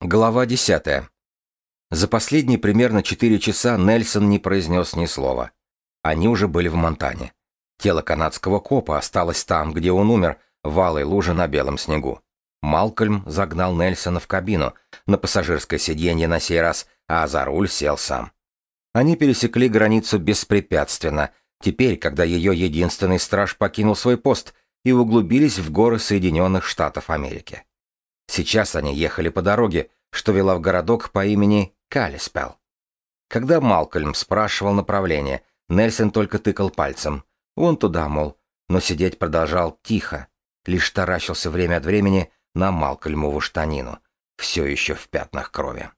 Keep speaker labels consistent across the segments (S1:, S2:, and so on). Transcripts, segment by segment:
S1: Глава 10. За последние примерно 4 часа Нельсон не произнес ни слова. Они уже были в Монтане. Тело канадского копа осталось там, где он умер, в алой луже на белом снегу. Малкольм загнал Нельсона в кабину, на пассажирское сиденье на сей раз, а за руль сел сам. Они пересекли границу беспрепятственно, теперь, когда ее единственный страж покинул свой пост, и углубились в горы Соединенных Штатов Америки. Сейчас они ехали по дороге, что вела в городок по имени Калиспел. Когда Малкольм спрашивал направление, Нельсон только тыкал пальцем. Он туда, мол, но сидеть продолжал тихо, лишь таращился время от времени на Малкольмову штанину, все еще в пятнах крови.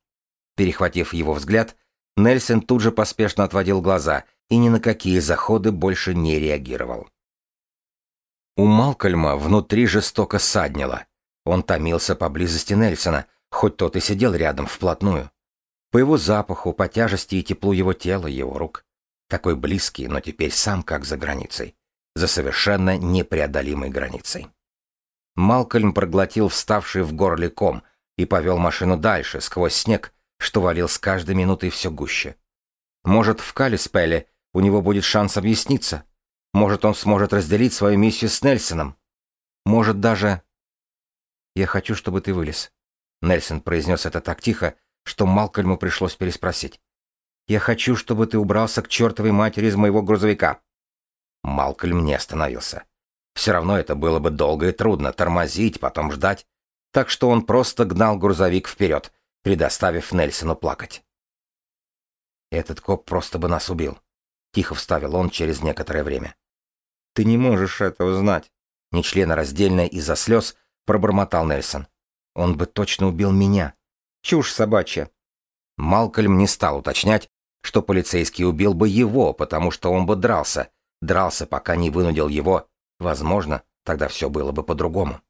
S1: Перехватив его взгляд, Нельсон тут же поспешно отводил глаза и ни на какие заходы больше не реагировал. У Малкольма внутри жестоко саднило. Он томился поблизости Нельсона, хоть тот и сидел рядом вплотную. По его запаху, по тяжести и теплу его тела, его рук. Такой близкий, но теперь сам как за границей. За совершенно непреодолимой границей. Малкольм проглотил вставший в горле ком и повел машину дальше, сквозь снег, что валил с каждой минутой все гуще. Может, в Калиспеле у него будет шанс объясниться. Может, он сможет разделить свою миссию с Нельсоном. Может, даже... «Я хочу, чтобы ты вылез», Нельсон произнес это так тихо, что Малкольму пришлось переспросить. «Я хочу, чтобы ты убрался к чертовой матери из моего грузовика». Малкольм не остановился. Все равно это было бы долго и трудно, тормозить, потом ждать. Так что он просто гнал грузовик вперед, предоставив Нельсону плакать. «Этот коп просто бы нас убил», — тихо вставил он через некоторое время. «Ты не можешь этого знать», — нечленораздельно из-за слез пробормотал Нельсон. Он бы точно убил меня. Чушь собачья. Малкольм не стал уточнять, что полицейский убил бы его, потому что он бы дрался. Дрался, пока не вынудил его. Возможно, тогда все было бы по-другому.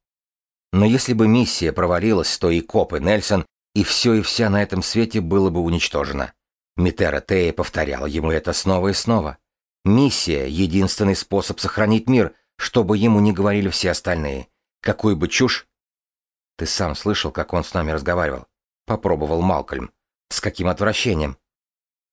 S1: Но если бы миссия провалилась, то и коп, и Нельсон, и все и вся на этом свете было бы уничтожено. Митера Тея повторяла ему это снова и снова. Миссия — единственный способ сохранить мир, чтобы ему не говорили все остальные. Какую бы чушь ты сам слышал, как он с нами разговаривал? Попробовал Малкольм. С каким отвращением?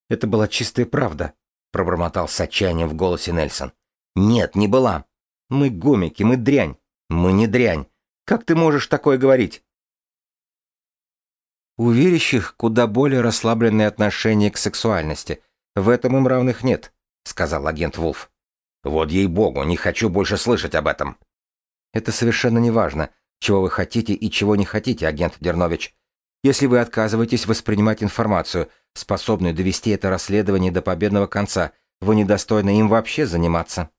S1: Это была чистая правда, пробормотал с отчаянием в голосе Нельсон. Нет, не была. Мы гомики, мы дрянь. Мы не дрянь. Как ты можешь такое говорить? У верящих куда более расслабленное отношение к сексуальности. В этом им равных нет, сказал агент Вулф. Вот ей-богу, не хочу больше слышать об этом. Это совершенно не важно. Чего вы хотите и чего не хотите, агент Дернович? Если вы отказываетесь воспринимать информацию, способную довести это расследование до победного конца, вы недостойны им вообще заниматься.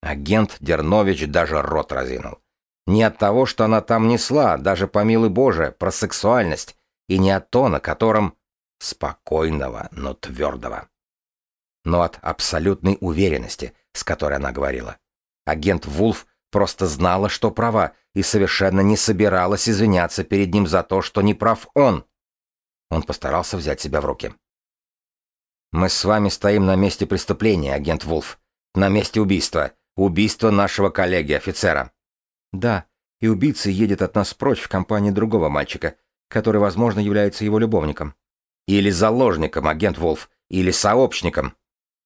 S1: Агент Дернович даже рот разинул. Не от того, что она там несла, даже помилуй Боже, про сексуальность, и не от тона, которым... Спокойного, но твердого. Но от абсолютной уверенности, с которой она говорила. Агент Вулф просто знала, что права, и совершенно не собиралась извиняться перед ним за то, что не прав он. Он постарался взять себя в руки. «Мы с вами стоим на месте преступления, агент Вулф. На месте убийства. Убийства нашего коллеги-офицера». «Да, и убийца едет от нас прочь в компании другого мальчика, который, возможно, является его любовником». «Или заложником, агент Вулф, или сообщником».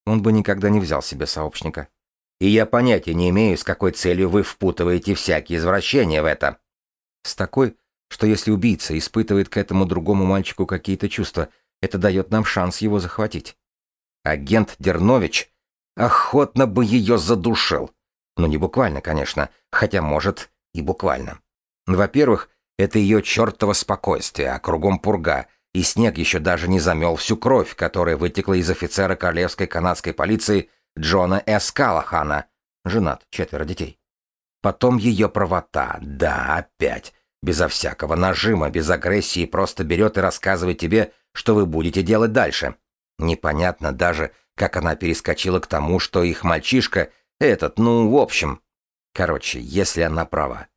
S1: Он бы никогда не взял себе сообщника и я понятия не имею, с какой целью вы впутываете всякие извращения в это. С такой, что если убийца испытывает к этому другому мальчику какие-то чувства, это дает нам шанс его захватить. Агент Дернович охотно бы ее задушил. Ну, не буквально, конечно, хотя, может, и буквально. Во-первых, это ее чертово спокойствие, а кругом пурга, и снег еще даже не замел всю кровь, которая вытекла из офицера королевской канадской полиции Джона С. Калахана. Женат, четверо детей. Потом ее правота. Да, опять. Безо всякого нажима, без агрессии, просто берет и рассказывает тебе, что вы будете делать дальше. Непонятно даже, как она перескочила к тому, что их мальчишка, этот, ну, в общем. Короче, если она права.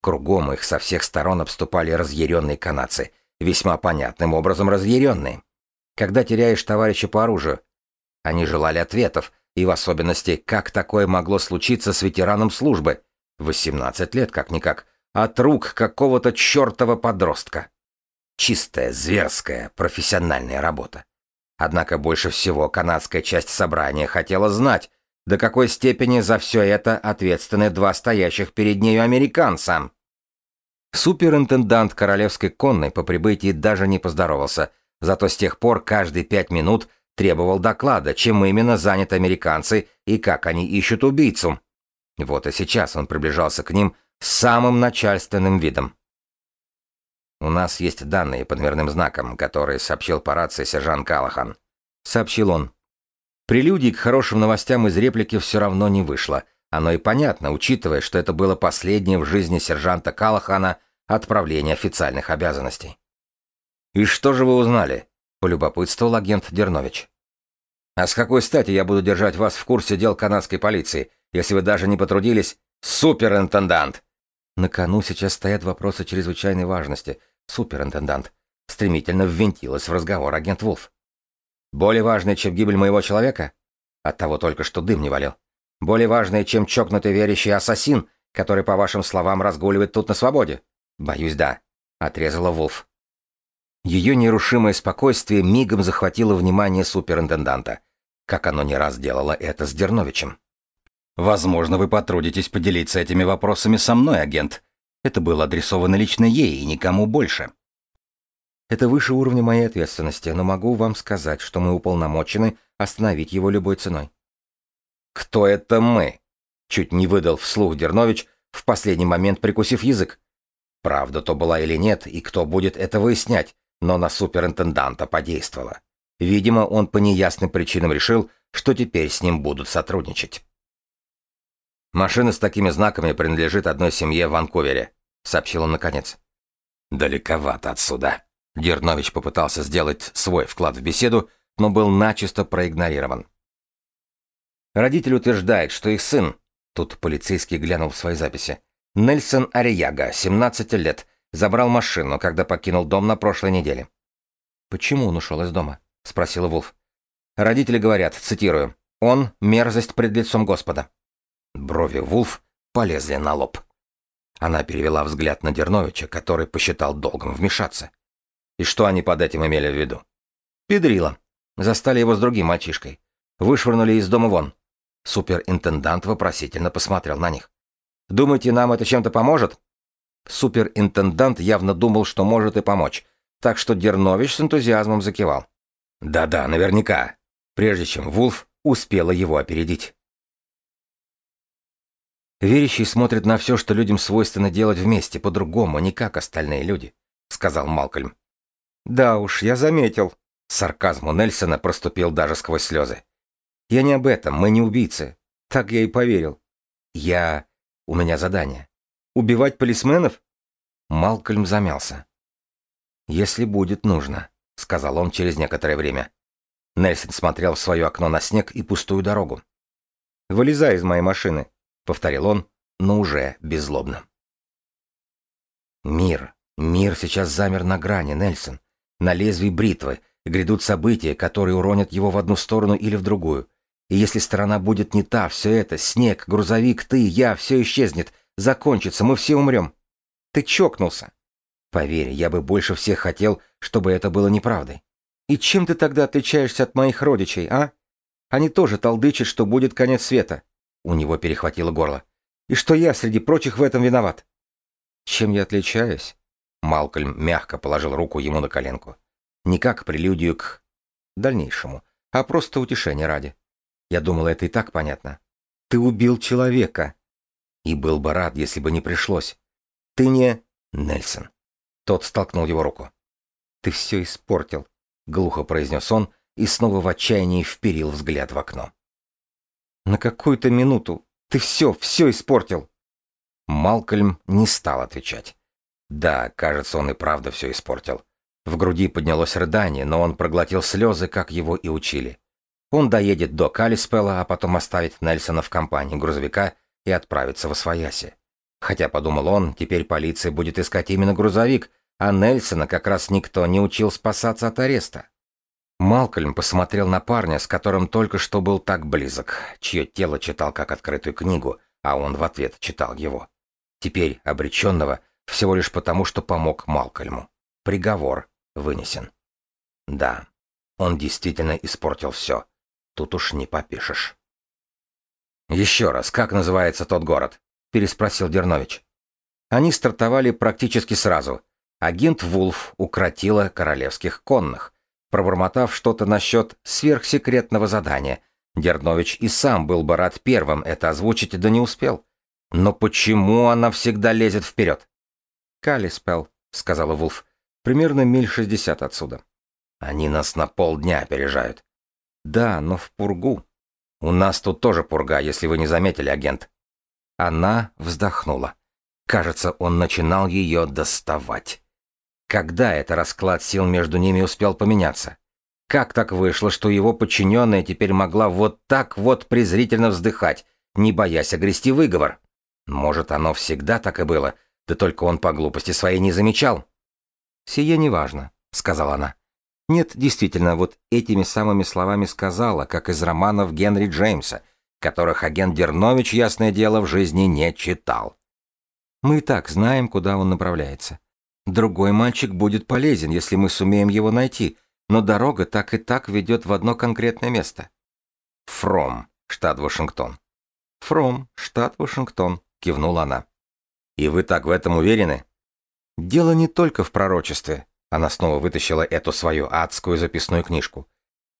S1: Кругом их со всех сторон обступали разъяренные канадцы, весьма понятным образом разъяренные. Когда теряешь товарища по оружию, они желали ответов, и в особенности, как такое могло случиться с ветераном службы? 18 лет как-никак. От рук какого-то чертова подростка. Чистая, зверская, профессиональная работа. Однако больше всего канадская часть собрания хотела знать, до какой степени за все это ответственны два стоящих перед нею американца. Суперинтендант Королевской конной по прибытии даже не поздоровался, зато с тех пор каждые пять минут требовал доклада, чем именно заняты американцы и как они ищут убийцу. Вот и сейчас он приближался к ним с самым начальственным видом. «У нас есть данные по дверным знакам, которые сообщил по рации сержант Калахан», — сообщил он. Прелюдий к хорошим новостям из реплики все равно не вышло. Оно и понятно, учитывая, что это было последнее в жизни сержанта Калахана отправление официальных обязанностей. «И что же вы узнали?» — полюбопытствовал агент Дернович. «А с какой стати я буду держать вас в курсе дел канадской полиции, если вы даже не потрудились? Суперинтендант!» На кону сейчас стоят вопросы чрезвычайной важности. Суперинтендант. Стремительно ввинтилась в разговор агент Вулф. «Более важное, чем гибель моего человека?» От того только, что дым не валил. «Более важное, чем чокнутый верящий ассасин, который, по вашим словам, разгуливает тут на свободе?» «Боюсь, да», — отрезала Вулф. Ее нерушимое спокойствие мигом захватило внимание суперинтенданта, как оно не раз делало это с Дерновичем. «Возможно, вы потрудитесь поделиться этими вопросами со мной, агент. Это было адресовано лично ей и никому больше». «Это выше уровня моей ответственности, но могу вам сказать, что мы уполномочены остановить его любой ценой». «Кто это мы?» — чуть не выдал вслух Дернович, в последний момент прикусив язык. Правда то была или нет, и кто будет это выяснять, но на суперинтенданта подействовало. Видимо, он по неясным причинам решил, что теперь с ним будут сотрудничать. «Машина с такими знаками принадлежит одной семье в Ванкувере», — сообщил он наконец. «Далековато отсюда». Дернович попытался сделать свой вклад в беседу, но был начисто проигнорирован. Родитель утверждает, что их сын, тут полицейский глянул в свои записи, Нельсон Арияга, 17 лет, забрал машину, когда покинул дом на прошлой неделе. «Почему он ушел из дома?» — спросила Вулф. Родители говорят, цитирую, «Он — мерзость пред лицом Господа». Брови Вулф полезли на лоб. Она перевела взгляд на Дерновича, который посчитал долгом вмешаться. И что они под этим имели в виду? Педрила. Застали его с другим мальчишкой. Вышвырнули из дома вон. Суперинтендант вопросительно посмотрел на них. Думаете, нам это чем-то поможет? Суперинтендант явно думал, что может и помочь, так что Дернович с энтузиазмом закивал. Да-да, наверняка. Прежде чем Вулф успела его опередить. Верящий смотрит на все, что людям свойственно делать вместе, по-другому, не как остальные люди, сказал Малкольм. Да уж, я заметил. Сарказм у Нельсона проступил даже сквозь слезы. Я не об этом, мы не убийцы. Так я и поверил. Я у меня задание. Убивать полисменов? Малкольм замялся. Если будет нужно, сказал он через некоторое время. Нельсон смотрел в свое окно на снег и пустую дорогу. «Вылезай из моей машины», — повторил он, но уже беззлобно. Мир, мир сейчас замер на грани, Нельсон. На лезвии бритвы грядут события, которые уронят его в одну сторону или в другую. И если сторона будет не та, все это, снег, грузовик, ты, я, все исчезнет, закончится, мы все умрем. Ты чокнулся. Поверь, я бы больше всех хотел, чтобы это было неправдой. И чем ты тогда отличаешься от моих родичей, а? Они тоже толдычат, что будет конец света. У него перехватило горло. И что я среди прочих в этом виноват. Чем я отличаюсь? Малкольм мягко положил руку ему на коленку. Не как прелюдию к дальнейшему, а просто утешение ради. Я думала, это и так понятно. Ты убил человека. И был бы рад, если бы не пришлось. Ты не... Нельсон. Тот столкнул его руку. Ты все испортил, глухо произнес он и снова в отчаянии вперил взгляд в окно. На какую-то минуту ты все, все испортил. Малкольм не стал отвечать. Да, кажется, он и правда все испортил. В груди поднялось рыдание, но он проглотил слезы, как его и учили. Он доедет до Калиспелла, а потом оставит Нельсона в компании грузовика и отправится в Освояси. Хотя, подумал он, теперь полиция будет искать именно грузовик, а Нельсона как раз никто не учил спасаться от ареста. Малкольм посмотрел на парня, с которым только что был так близок, чье тело читал как открытую книгу, а он в ответ читал его. Теперь обреченного всего лишь потому, что помог Малкольму. приговор вынесен. Да, он действительно испортил все. Тут уж не попишешь. «Еще раз, как называется тот город?» — переспросил Дернович. Они стартовали практически сразу. Агент Вулф укротила королевских конных, пробормотав что-то насчет сверхсекретного задания. Дернович и сам был бы рад первым это озвучить, да не успел. Но почему она всегда лезет вперед? «Калиспел», — сказала Вулф, — «примерно миль шестьдесят отсюда». «Они нас на полдня опережают». «Да, но в пургу». «У нас тут тоже пурга, если вы не заметили, агент». Она вздохнула. Кажется, он начинал ее доставать. Когда это расклад сил между ними успел поменяться? Как так вышло, что его подчиненная теперь могла вот так вот презрительно вздыхать, не боясь огрести выговор? Может, оно всегда так и было, да только он по глупости своей не замечал. «Сие неважно», — сказала она. Нет, действительно, вот этими самыми словами сказала, как из романов Генри Джеймса, которых агент Дернович, ясное дело, в жизни не читал. Мы и так знаем, куда он направляется. Другой мальчик будет полезен, если мы сумеем его найти, но дорога так и так ведет в одно конкретное место. Фром, штат Вашингтон. Фром, штат Вашингтон, кивнула она. И вы так в этом уверены? Дело не только в пророчестве. Она снова вытащила эту свою адскую записную книжку.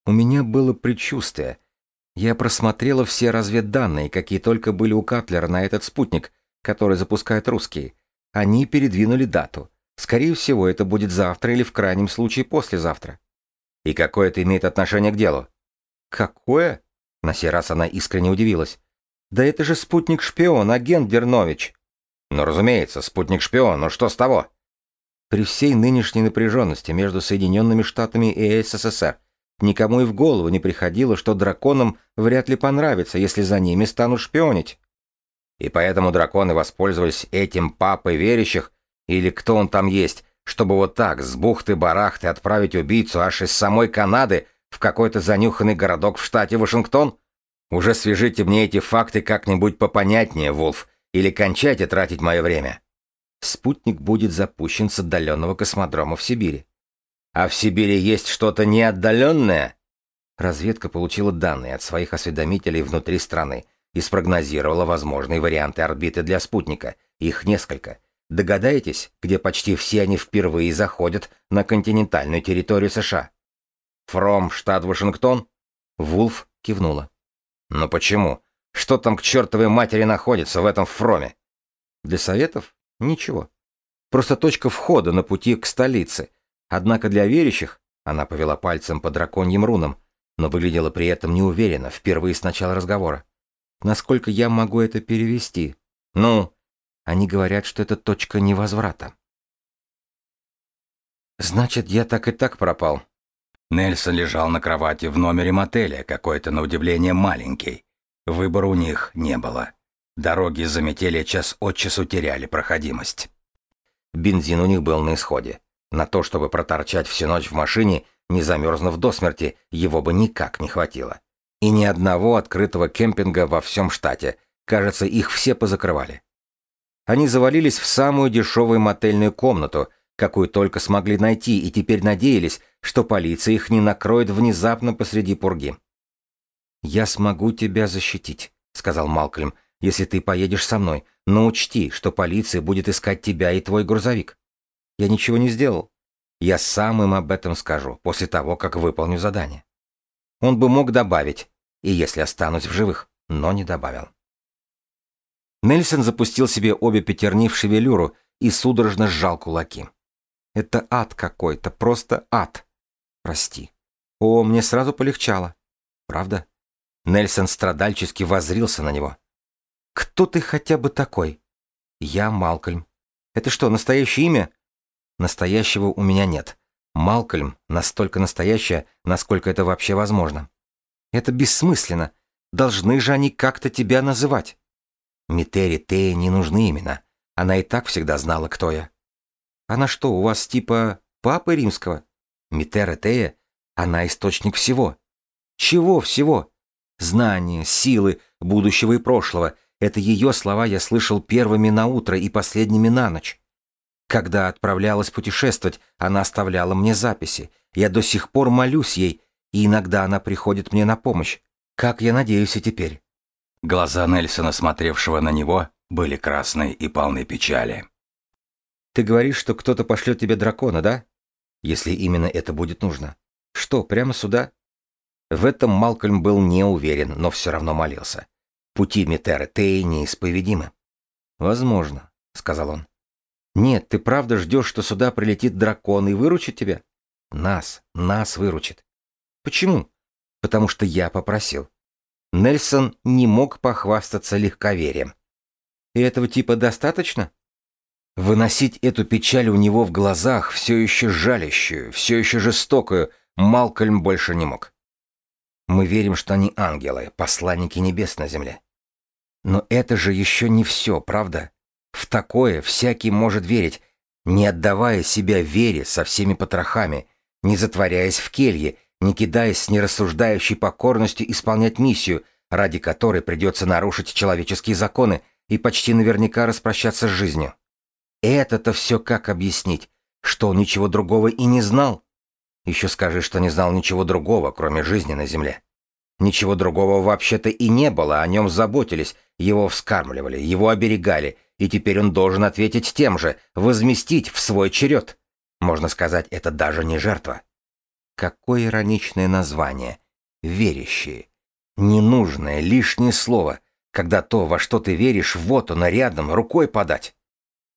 S1: У меня было предчувствие. Я просмотрела все разведданные, какие только были у Катлера на этот спутник, который запускают русские. Они передвинули дату. Скорее всего, это будет завтра или в крайнем случае послезавтра. И какое это имеет отношение к делу? Какое? На сей раз она искренне удивилась. Да это же спутник-шпион, агент Дернович. Ну, разумеется, спутник-шпион, но что с того? При всей нынешней напряженности между Соединенными Штатами и СССР никому и в голову не приходило, что драконам вряд ли понравится, если за ними станут шпионить. И поэтому драконы воспользовались этим папой верящих, или кто он там есть, чтобы вот так с бухты-барахты отправить убийцу аж из самой Канады в какой-то занюханный городок в штате Вашингтон? Уже свяжите мне эти факты как-нибудь попонятнее, Вулф, или кончайте тратить мое время. Спутник будет запущен с отдаленного космодрома в Сибири. А в Сибири есть что-то неотдаленное? Разведка получила данные от своих осведомителей внутри страны – и спрогнозировала возможные варианты орбиты для спутника. Их несколько. Догадаетесь, где почти все они впервые заходят на континентальную территорию США? Фром, штат Вашингтон? Вулф кивнула. Но почему? Что там к чертовой матери находится в этом Фроме? Для советов? Ничего. Просто точка входа на пути к столице. Однако для верящих, она повела пальцем по драконьим рунам, но выглядела при этом неуверенно, впервые с начала разговора. Насколько я могу это перевести? Ну, они говорят, что это точка невозврата. Значит, я так и так пропал.
S2: Нельсон лежал на кровати в номере мотеля, какой-то на удивление маленький. Выбора у них не было. Дороги за метели час от часу теряли проходимость.
S1: Бензин у них был на исходе. На то, чтобы проторчать всю ночь в машине, не замерзнув до смерти, его бы никак не хватило. И ни одного открытого кемпинга во всем штате. Кажется, их все позакрывали. Они завалились в самую дешевую мотельную комнату, какую только смогли найти, и теперь надеялись, что полиция их не накроет внезапно посреди пурги. «Я смогу тебя защитить», — сказал Малкольм, — «если ты поедешь со мной, но учти, что полиция будет искать тебя и твой грузовик». «Я ничего не сделал. Я сам им об этом скажу, после того, как выполню задание». Он бы мог добавить, и если останусь в живых, но не добавил. Нельсон запустил себе обе пятерни в шевелюру и судорожно сжал кулаки. Это ад какой-то, просто ад. Прости. О, мне сразу полегчало. Правда? Нельсон страдальчески возрился на него. Кто ты хотя бы такой? Я Малкольм. Это что, настоящее имя? Настоящего у меня нет. Малкольм настолько настоящая, насколько это вообще возможно. Это бессмысленно. Должны же они как-то тебя называть. Митери Тея не нужны имена. Она и так всегда знала, кто я. Она что, у вас типа папы римского? Митера Тея? Она источник всего. Чего всего? Знания, силы, будущего и прошлого. Это ее слова я слышал первыми на утро и последними на ночь. Когда отправлялась путешествовать, она оставляла мне записи. Я до сих пор молюсь ей, и иногда она приходит мне на помощь. Как я надеюсь и теперь.
S2: Глаза Нельсона, смотревшего на него, были красные и полны печали.
S1: «Ты говоришь, что кто-то пошлет тебе дракона, да? Если именно это будет нужно. Что, прямо сюда?» В этом Малкольм был не уверен, но все равно молился. Пути Митеры Теи неисповедимы. «Возможно», — сказал он. «Нет, ты правда ждешь, что сюда прилетит дракон и выручит тебя?» «Нас, нас выручит». «Почему?» «Потому что я попросил». Нельсон не мог похвастаться легковерием. «И этого типа достаточно?» Выносить эту печаль у него в глазах, все еще жалящую, все еще жестокую, Малкольм больше не мог. Мы верим, что они ангелы, посланники небес на земле. Но это же еще не все, правда? В такое всякий может верить, не отдавая себя вере со всеми потрохами, не затворяясь в келье, не кидаясь с нерассуждающей покорностью исполнять миссию, ради которой придется нарушить человеческие законы и почти наверняка распрощаться с жизнью. Это-то все как объяснить, что он ничего другого и не знал? Еще скажи, что не знал ничего другого, кроме жизни на земле. Ничего другого вообще-то и не было, о нем заботились, его вскармливали, его оберегали, и теперь он должен ответить тем же, возместить в свой черед. Можно сказать, это даже не жертва. Какое ироничное название. Верящие. Ненужное, лишнее слово, когда то, во что ты веришь, вот оно рядом, рукой подать.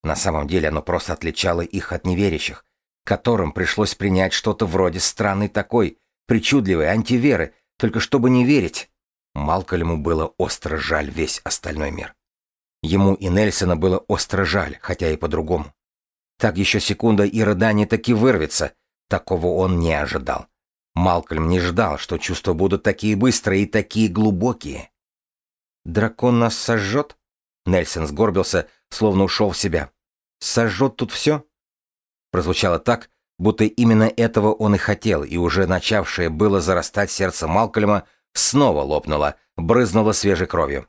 S1: На самом деле оно просто отличало их от неверящих, которым пришлось принять что-то вроде странной такой, причудливой антиверы, только чтобы не верить. Малкольму было остро жаль весь остальной мир. Ему и Нельсона было остро жаль, хотя и по-другому. Так еще секунда, и рыдание таки вырвется. Такого он не ожидал. Малкольм не ждал, что чувства будут такие быстрые и такие глубокие. «Дракон нас сожжет?» Нельсон сгорбился, словно ушел в себя. «Сожжет тут все?» Прозвучало так, будто именно этого он и хотел, и уже начавшее было зарастать сердце Малкольма снова лопнуло, брызнуло свежей кровью.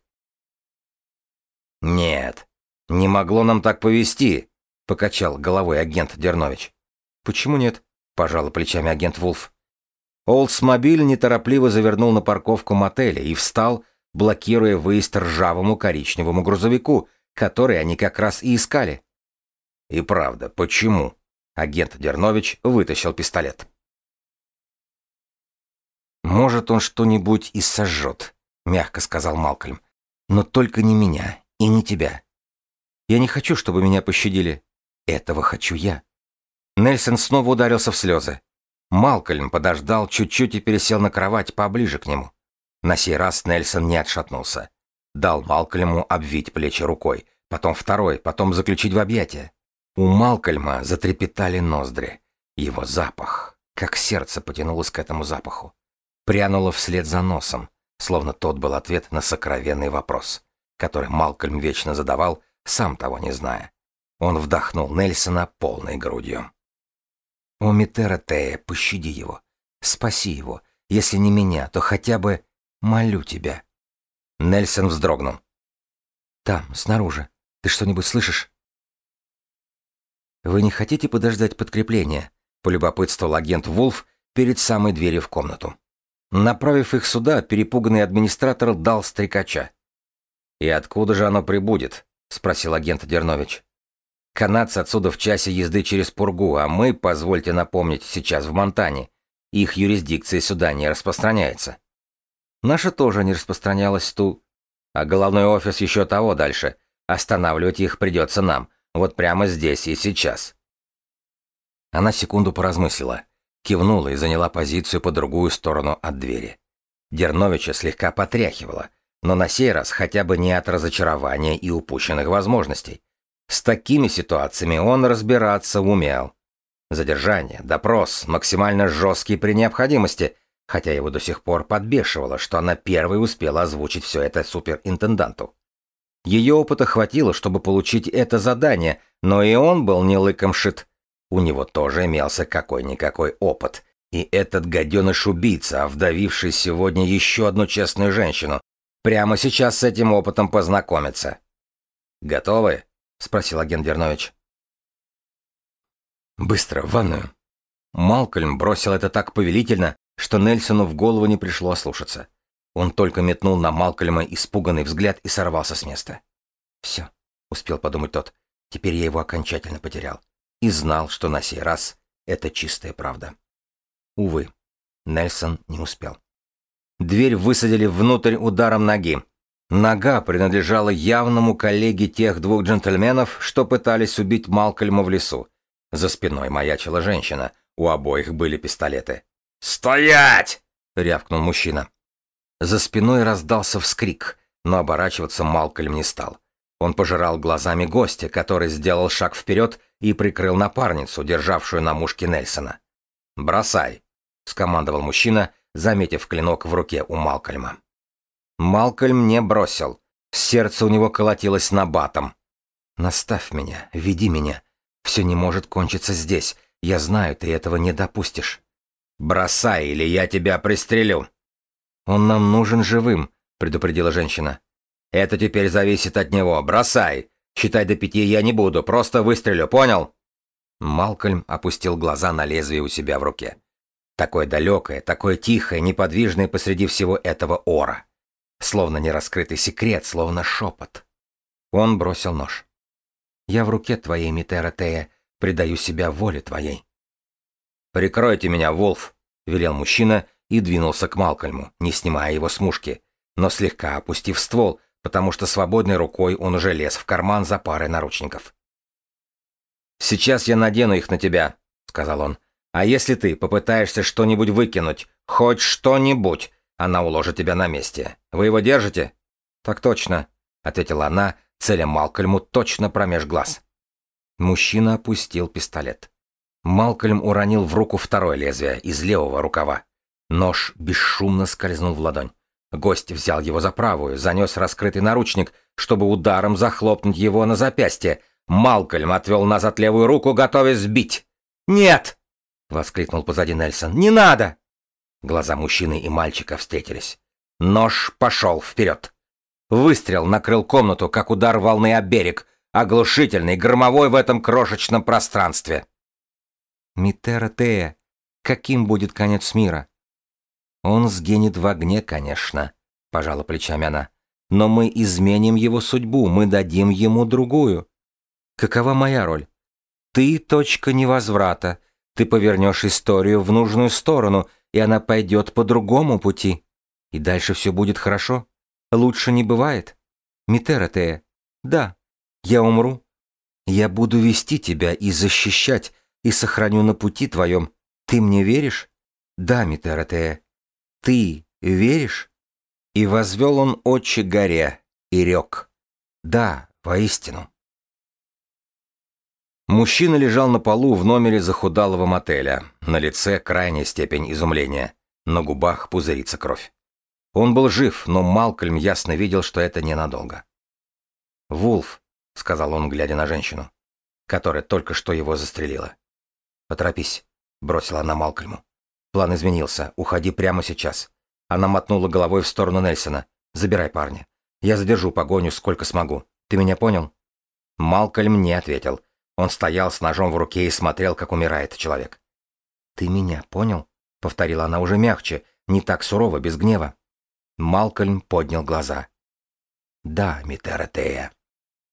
S1: «Нет, не могло нам так повести», — покачал головой агент Дернович. «Почему нет?» — пожал плечами агент Вулф. Олдсмобиль неторопливо завернул на парковку мотеля и встал, блокируя выезд ржавому коричневому грузовику, который они как раз и искали. И правда, почему? Агент Дернович вытащил пистолет. «Может, он что-нибудь и сожжет», — мягко сказал Малкольм. «Но только не меня и не тебя. Я не хочу, чтобы меня пощадили. Этого хочу я». Нельсон снова ударился в слезы. Малкольм подождал чуть-чуть и пересел на кровать поближе к нему. На сей раз Нельсон не отшатнулся. Дал Малкольму обвить плечи рукой, потом второй, потом заключить в объятия. У Малкольма затрепетали ноздри. Его запах, как сердце потянулось к этому запаху. Прянуло вслед за носом, словно тот был ответ на сокровенный вопрос, который Малкольм вечно задавал, сам того не зная. Он вдохнул Нельсона полной грудью. «О, Митера Тея, пощади его. Спаси его. Если не меня, то хотя бы молю тебя». Нельсон вздрогнул. «Там, снаружи. Ты что-нибудь слышишь?» «Вы не хотите подождать подкрепления?» — полюбопытствовал агент Вулф перед самой дверью в комнату. Направив их сюда, перепуганный администратор дал стрекача. «И откуда же оно прибудет?» — спросил агент Дернович. «Канадцы отсюда в часе езды через Пургу, а мы, позвольте напомнить, сейчас в Монтане. Их юрисдикция сюда не распространяется». Наша тоже не распространялась ту. А головной офис еще того дальше. Останавливать их придется нам. Вот прямо здесь и сейчас. Она секунду поразмыслила, кивнула и заняла позицию по другую сторону от двери. Дерновича слегка потряхивала, но на сей раз хотя бы не от разочарования и упущенных возможностей. С такими ситуациями он разбираться умел. Задержание, допрос, максимально жесткий при необходимости, хотя его до сих пор подбешивало, что она первой успела озвучить все это суперинтенданту. Ее опыта хватило, чтобы получить это задание, но и он был не лыком шит. У него тоже имелся какой-никакой опыт. И этот гаденыш-убийца, вдавивший сегодня еще одну честную женщину, прямо сейчас с этим опытом познакомиться. «Готовы?» — спросил агент Дернович. Быстро, в ванную. Малкольм бросил это так повелительно, что Нельсону в голову не пришло ослушаться. Он только метнул на Малкольма испуганный взгляд и сорвался с места. «Все», — успел подумать тот, — «теперь я его окончательно потерял. И знал, что на сей раз это чистая правда». Увы, Нельсон не успел. Дверь высадили внутрь ударом ноги. Нога принадлежала явному коллеге тех двух джентльменов, что пытались убить Малкольма в лесу. За спиной маячила женщина, у обоих были пистолеты. «Стоять!» — рявкнул мужчина. За спиной раздался вскрик, но оборачиваться Малкольм не стал. Он пожирал глазами гостя, который сделал шаг вперед и прикрыл напарницу, державшую на мушке Нельсона. «Бросай!» — скомандовал мужчина, заметив клинок в руке у Малкольма. Малкольм не бросил. Сердце у него колотилось на батом. «Наставь меня, веди меня. Все не может кончиться здесь. Я знаю, ты этого не допустишь». «Бросай, или я тебя пристрелю». «Он нам нужен живым», — предупредила женщина. «Это теперь зависит от него. Бросай. Считай до пяти я не буду, просто выстрелю, понял?» Малкольм опустил глаза на лезвие у себя в руке. Такое далекое, такое тихое, неподвижное посреди всего этого ора. Словно нераскрытый секрет, словно шепот. Он бросил нож. «Я в руке твоей, Митера Тея, предаю себя воле твоей». «Прикройте меня, Волф», — велел мужчина и двинулся к Малкольму, не снимая его с мушки, но слегка опустив ствол, потому что свободной рукой он уже лез в карман за парой наручников. «Сейчас я надену их на тебя», — сказал он. А если ты попытаешься что-нибудь выкинуть, хоть что-нибудь, она уложит тебя на месте. Вы его держите? Так точно, ответила она, целя Малкольму точно промеж глаз. Мужчина опустил пистолет. Малкольм уронил в руку второе лезвие из левого рукава. Нож бесшумно скользнул в ладонь. Гость взял его за правую, занес раскрытый наручник, чтобы ударом захлопнуть его на запястье. Малкольм отвел назад левую руку, готовясь сбить. «Нет!» — воскликнул позади Нельсон. «Не надо!» Глаза мужчины и мальчика встретились. Нож пошел вперед. Выстрел накрыл комнату, как удар волны о берег, оглушительный, громовой в этом крошечном пространстве. «Митера Тея, каким будет конец мира?» «Он сгинет в огне, конечно», — пожала плечами она. «Но мы изменим его судьбу, мы дадим ему другую. Какова моя роль? Ты — точка невозврата, ты повернешь историю в нужную сторону, и она пойдет по другому пути. И дальше все будет хорошо. Лучше не бывает. Митератея. Да, я умру. Я буду вести тебя и защищать, и сохраню на пути твоем. Ты мне веришь? Да, Митератея. Ты веришь? И возвел он очи горе и рек. Да, воистину. Мужчина лежал на полу в номере захудалого мотеля. На лице крайняя степень изумления. На губах пузырится кровь. Он был жив, но Малкольм ясно видел, что это ненадолго. «Вулф», — сказал он, глядя на женщину, которая только что его застрелила. «Поторопись», — бросила она Малкольму. «План изменился. Уходи прямо сейчас». Она мотнула головой в сторону Нельсона. «Забирай парня. Я задержу погоню, сколько смогу. Ты меня понял?» Малкольм не ответил. Он стоял с ножом в руке и смотрел, как умирает человек. «Ты меня понял?» — повторила она уже мягче, не так сурово, без гнева. Малкольм поднял глаза. «Да, Митератея».